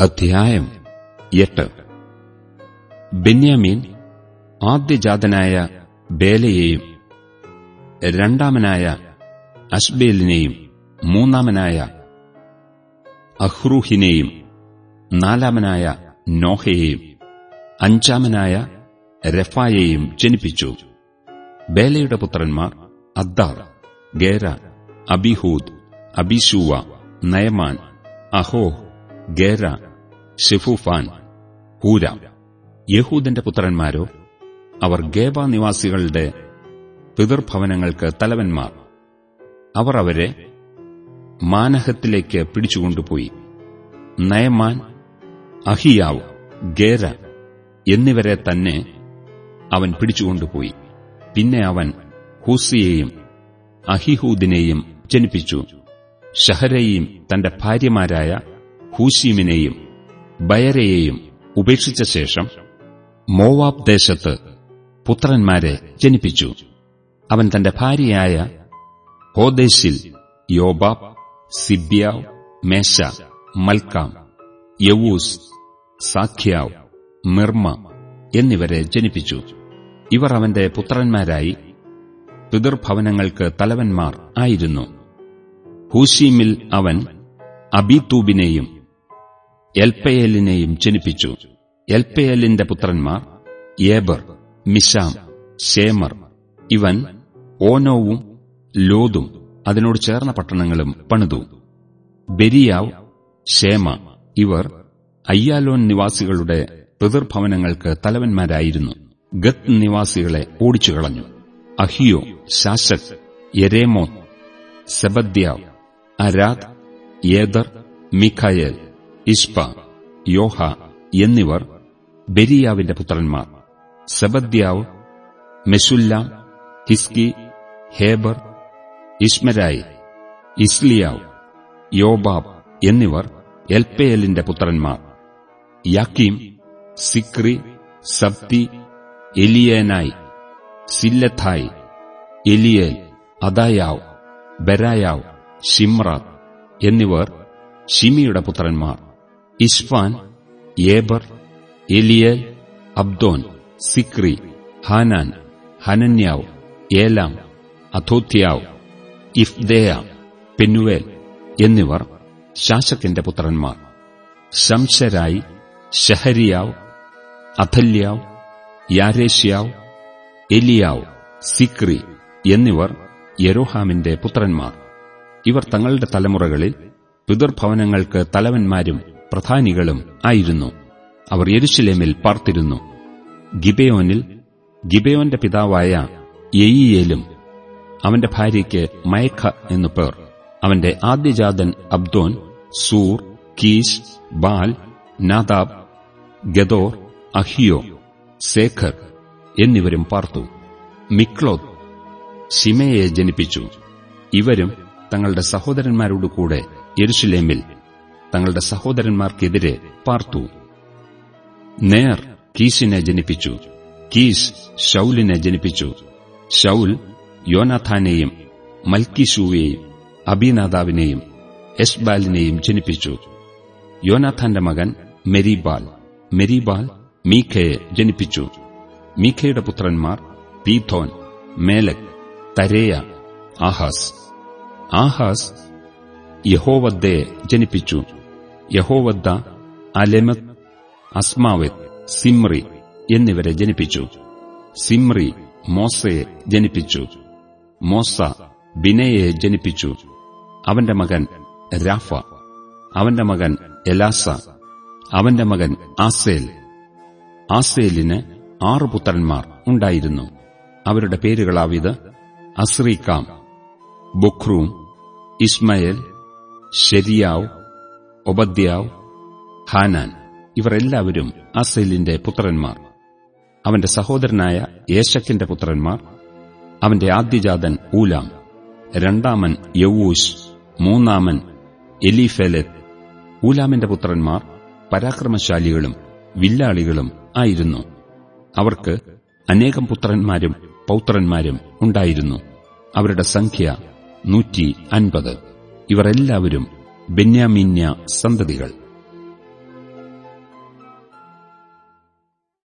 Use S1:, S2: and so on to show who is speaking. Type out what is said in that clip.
S1: അധ്യായം എട്ട്. ബെന്യാമീൻ ആദ്യജാതനായ ബേലയെയും രണ്ടാമനായ അഷ്ബേലിനെയും മൂന്നാമനായ അഹ്റൂഹിനെയും നാലാമനായ നോഹയെയും അഞ്ചാമനായ രഫായെയും ജനിപ്പിച്ചു. ബേലയുടെ പുത്രന്മാർ അദ്ദാർ ഗേര അബിഹൂദ് അബിഷൂവ നയമാൻ അഹോ ഗേര ഷെഫൂഫാൻ ഹൂര. യഹൂദന്റെ പുത്രന്മാരോ അവർ ഗേബ നിവാസികളുടെ പിതൃഭവനങ്ങൾക്ക് തലവന്മാർ. അവർ അവരെ മാനഹത്തിലേക്ക് പിടിച്ചുകൊണ്ടുപോയി. നയമാൻ അഹിയാവ് ഗേര എന്നിവരെ തന്നെ അവൻ പിടിച്ചുകൊണ്ടുപോയി. പിന്നെ അവൻ ഹൂസിയെയും അഹിഹൂദിനെയും ജനിപ്പിച്ചു. ഷഹരയും തന്റെ ഭാര്യമാരായ ഹൂശീമിനെയും ബയരയെയും ഉപേക്ഷിച്ച ശേഷം മോവാബ് ദേശത്ത് പുത്രന്മാരെ ജനിപ്പിച്ചു. അവൻ തന്റെ ഭാര്യയായ ഹോദേശിൽ യോബാബ് സിബ്യാവ് മേശ മൽക്കാം യവൂസ് സാഖ്യാവ് മിർമ എന്നിവരെ ജനിപ്പിച്ചു. ഇവർ അവന്റെ പുത്രന്മാരായി പിതൃഭവനങ്ങൾക്ക് തലവന്മാർ ആയിരുന്നു. ഹൂസീമിൽ അവൻ അബിതൂബിനെയും എൽപ്പയലിനെയും ജനിപ്പിച്ചു. എൽപ്പയലിന്റെ പുത്രന്മാർ ഏബർ മിശാം ഷേമർ ഇവൻ ഓനോവും ലോതും അതിനോട് ചേർന്ന പട്ടണങ്ങളും പണിതു. ബെരിയാവ് ഷേമ ഇവർ അയ്യാലോൻ നിവാസികളുടെ പിതൃഭവനങ്ങൾക്ക് തലവന്മാരായിരുന്നു. ഗത്ത് നിവാസികളെ ഓടിച്ചു കളഞ്ഞു അഹിയോ ശാശക് യരേമോത്ത് സെബദ്യാവ് അരാദ് ഏദർ മിഖായേൽ. ഇഷ്പ യോഹ എന്നിവർ ബെരിയാവിന്റെ പുത്രന്മാർ. സബദ്യാവ് മെഷുല്ലാം ഹിസ്കി ഹേബർ ഇഷ്മരായി ഇസ്ലിയാവ് യോബാബ് എന്നിവർ എൽപേലിന്റെ പുത്രന്മാർ. യാക്കീം സിക്രി സബ്തി എലിയേനായി സില്ലഥായി എലിയേൽ അദായാവ് ബരായാവ് ഷിമ്രാത്ത് എന്നിവർ ഷിമിയുടെ പുത്രന്മാർ. ഇഷ്ഫാൻ ഏബർ എലിയൽ അബ്ദോൻ സിക്രി ഹാനാൻ ഹനന്യാവ് ഏലാം അഥോത്യാവ് ഇഫ്ദേയ പെന്നുവേൽ എന്നിവർ ശാശക്കിന്റെ പുത്രന്മാർ. ശംശരായി ഷഹരിയാവ് അഥല്യാവ് യാരേഷ്യാവ് എലിയാവ് സിക്രി എന്നിവർ യരോഹാമിന്റെ പുത്രന്മാർ. ഇവർ തങ്ങളുടെ തലമുറകളിൽ പിതൃഭവനങ്ങൾക്ക് തലവന്മാരും പ്രധാനികളും ആയിരുന്നു. അവർ യെരുശലേമിൽ പാർത്തിരുന്നു. ഗിബയോനിൽ ഗിബയോന്റെ പിതാവായ യെയിയേലും അവന്റെ ഭാര്യയ്ക്ക് മയഖ എന്നു പേർ. അവന്റെ ആദ്യജാതൻ അബ്ദോൻ സൂർ കീഷ് ബാൽ നാദാബ് ഗദോർ അഹിയോ സേഖർ എന്നിവരും പാർത്തു. മിക്ലോത്ത് ഷിമയെ ജനിപ്പിച്ചു. ഇവരും തങ്ങളുടെ സഹോദരന്മാരോടുകൂടെ യെരുഷലേമിൽ തങ്ങളുടെ സഹോദരന്മാർക്കെതിരെ പാർത്തു. നേർ കീശിനെ ജനിപ്പിച്ചു. കീശ് ഷൌലിനെ ജനിപ്പിച്ചു. ഷൌൽ യോനാഥാനെയും മൽക്കിഷുവേയും അബിനാദാവിനെയും എഷ്ബാലിനെയും ജനിപ്പിച്ചു. യോനാഥാന്റെ മകൻ മെരിബാൽ മെരിബാൽ മീഖയെ ജനിപ്പിച്ചു. മീഖയുടെ പുത്രന്മാർ Pithon Melech Tarea Ahaz. Ahaz യഹോവദ്ദയെ ജനിപ്പിച്ചു. യഹോവദ്ദ അലെമത് അസ്മാവെത് സിമ്രി എന്നിവരെ ജനിപ്പിച്ചു. സിമ്രി മോസയെ ജനിപ്പിച്ചു. മോസ ബിനയെ ജനിപ്പിച്ചു. അവന്റെ മകൻ രാഫ. അവന്റെ മകൻ എലാസ. അവന്റെ മകൻ ആസേൽ. ആസേലിന് ആറു പുത്രന്മാർ ഉണ്ടായിരുന്നു. അവരുടെ പേരുകളാവിത് അസ്രീക്കാം ബുഖ്രൂം ഇസ്മയേൽ ഷെരിയാവ് ഒബദ്യാവ് ഹാനാൻ. ഇവർ എല്ലാവരും അസേലിന്റെ പുത്രന്മാർ. അവന്റെ സഹോദരനായ യേശക്കിന്റെ പുത്രന്മാർ. അവന്റെ ആദ്യജാതൻ ഊലാം. രണ്ടാമൻ യവൂഷ് മൂന്നാമൻ എലിഫെലത്ത്. ഊലാമിന്റെ പുത്രന്മാർ പരാക്രമശാലികളും വില്ലാളികളും ആയിരുന്നു. അവർക്ക് അനേകം പുത്രന്മാരും പൗത്രന്മാരും ഉണ്ടായിരുന്നു. അവരുടെ സംഖ്യ നൂറ്റി അൻപത്. ഇവർ എല്ലാവരും ബെന്യാമിന്യ സന്തതികൾ.